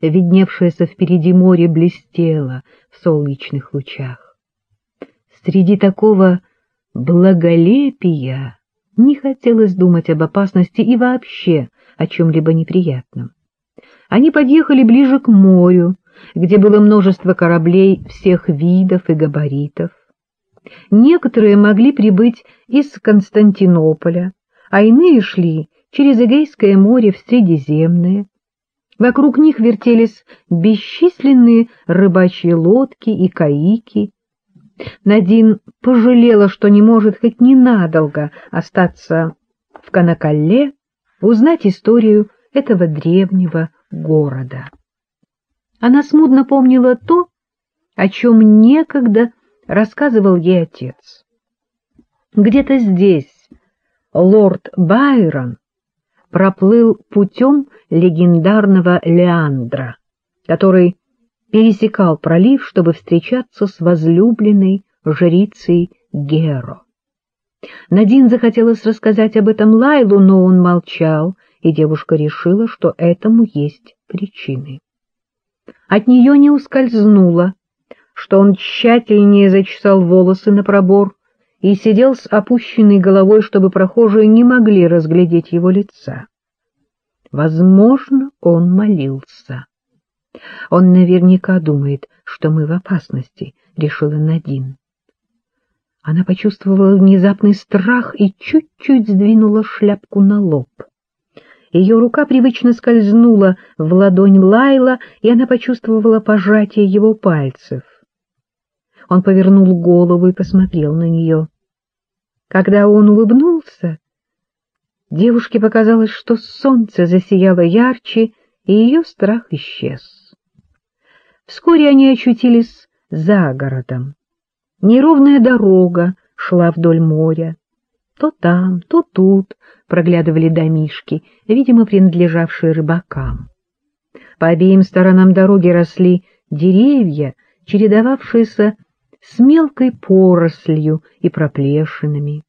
Видневшееся впереди море блестело в солнечных лучах. Среди такого благолепия не хотелось думать об опасности и вообще о чем-либо неприятном. Они подъехали ближе к морю, где было множество кораблей всех видов и габаритов. Некоторые могли прибыть из Константинополя, а иные шли через Эгейское море в Средиземное. Вокруг них вертелись бесчисленные рыбачьи лодки и каики. Надин пожалела, что не может хоть ненадолго остаться в Канакалле, узнать историю этого древнего города. Она смутно помнила то, о чем некогда рассказывал ей отец. Где-то здесь лорд Байрон проплыл путем легендарного Леандра, который пересекал пролив, чтобы встречаться с возлюбленной жрицей Геро. Надин захотелось рассказать об этом Лайлу, но он молчал, и девушка решила, что этому есть причины. От нее не ускользнуло, что он тщательнее зачесал волосы на пробор и сидел с опущенной головой, чтобы прохожие не могли разглядеть его лица. Возможно, он молился. Он наверняка думает, что мы в опасности, — решила Надин. Она почувствовала внезапный страх и чуть-чуть сдвинула шляпку на лоб. Ее рука привычно скользнула в ладонь Лайла, и она почувствовала пожатие его пальцев. Он повернул голову и посмотрел на нее. Когда он улыбнулся, девушке показалось, что солнце засияло ярче, и ее страх исчез. Вскоре они очутились за городом. Неровная дорога шла вдоль моря. То там, то тут проглядывали домишки, видимо, принадлежавшие рыбакам. По обеим сторонам дороги росли деревья, чередовавшиеся с мелкой порослью и проплешинами.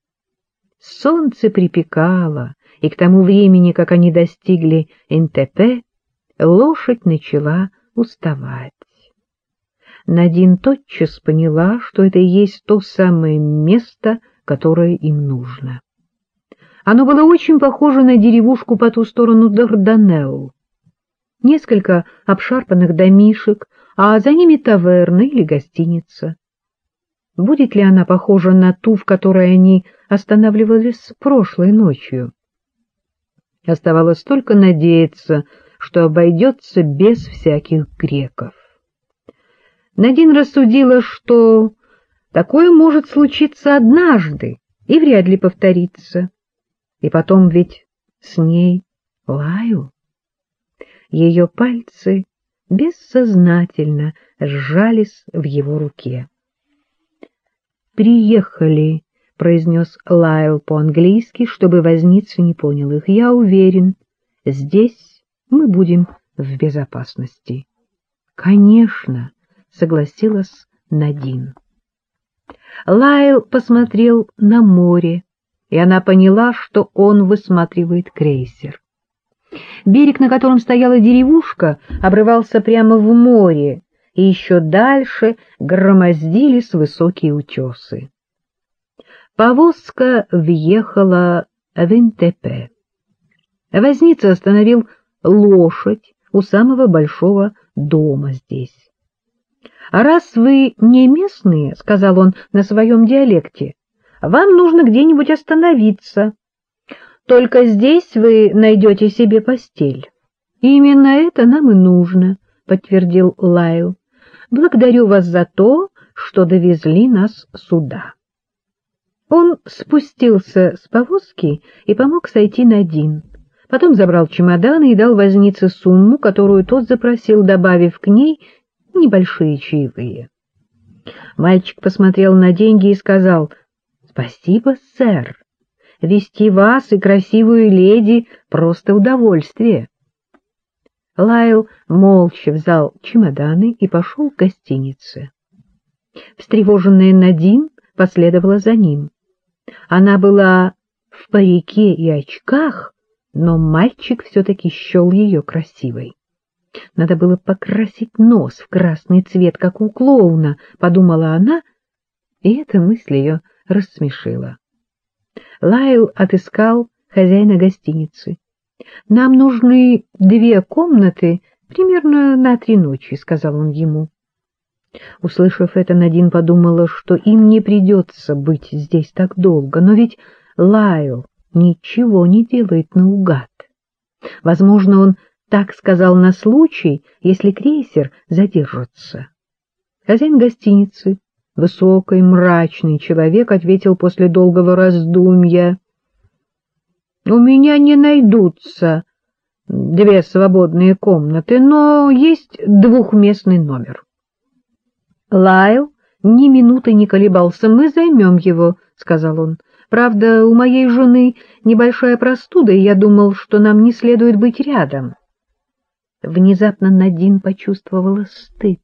Солнце припекало, и к тому времени, как они достигли НТП, лошадь начала уставать. Надин тотчас поняла, что это и есть то самое место, которое им нужно. Оно было очень похоже на деревушку по ту сторону Дарданелл. Несколько обшарпанных домишек, а за ними таверна или гостиница. Будет ли она похожа на ту, в которой они останавливались прошлой ночью? Оставалось только надеяться, что обойдется без всяких греков. Надин рассудила, что такое может случиться однажды и вряд ли повторится. И потом ведь с ней лаю. Ее пальцы бессознательно сжались в его руке. «Приехали», — произнес Лайл по-английски, чтобы возница не понял их. «Я уверен, здесь мы будем в безопасности». «Конечно», — согласилась Надин. Лайл посмотрел на море, и она поняла, что он высматривает крейсер. Берег, на котором стояла деревушка, обрывался прямо в море, и еще дальше громоздились высокие утесы. Повозка въехала в Интепе. Возница остановил лошадь у самого большого дома здесь. — раз вы не местные, — сказал он на своем диалекте, — вам нужно где-нибудь остановиться. Только здесь вы найдете себе постель. — Именно это нам и нужно, — подтвердил Лайл. — Благодарю вас за то, что довезли нас сюда. Он спустился с повозки и помог сойти на Дин. Потом забрал чемоданы и дал вознице сумму, которую тот запросил, добавив к ней небольшие чаевые. Мальчик посмотрел на деньги и сказал, — Спасибо, сэр. Вести вас и красивую леди — просто удовольствие. Лайл молча взял чемоданы и пошел к гостинице. Встревоженная Надин последовала за ним. Она была в парике и очках, но мальчик все-таки счел ее красивой. Надо было покрасить нос в красный цвет, как у клоуна, — подумала она, и эта мысль ее рассмешила. Лайл отыскал хозяина гостиницы. — Нам нужны две комнаты примерно на три ночи, — сказал он ему. Услышав это, Надин подумала, что им не придется быть здесь так долго, но ведь Лайл ничего не делает наугад. Возможно, он так сказал на случай, если крейсер задержится. Хозяин гостиницы, высокий, мрачный человек, ответил после долгого раздумья. — У меня не найдутся две свободные комнаты, но есть двухместный номер. Лайл ни минуты не колебался. — Мы займем его, — сказал он. — Правда, у моей жены небольшая простуда, и я думал, что нам не следует быть рядом. Внезапно Надин почувствовала стыд.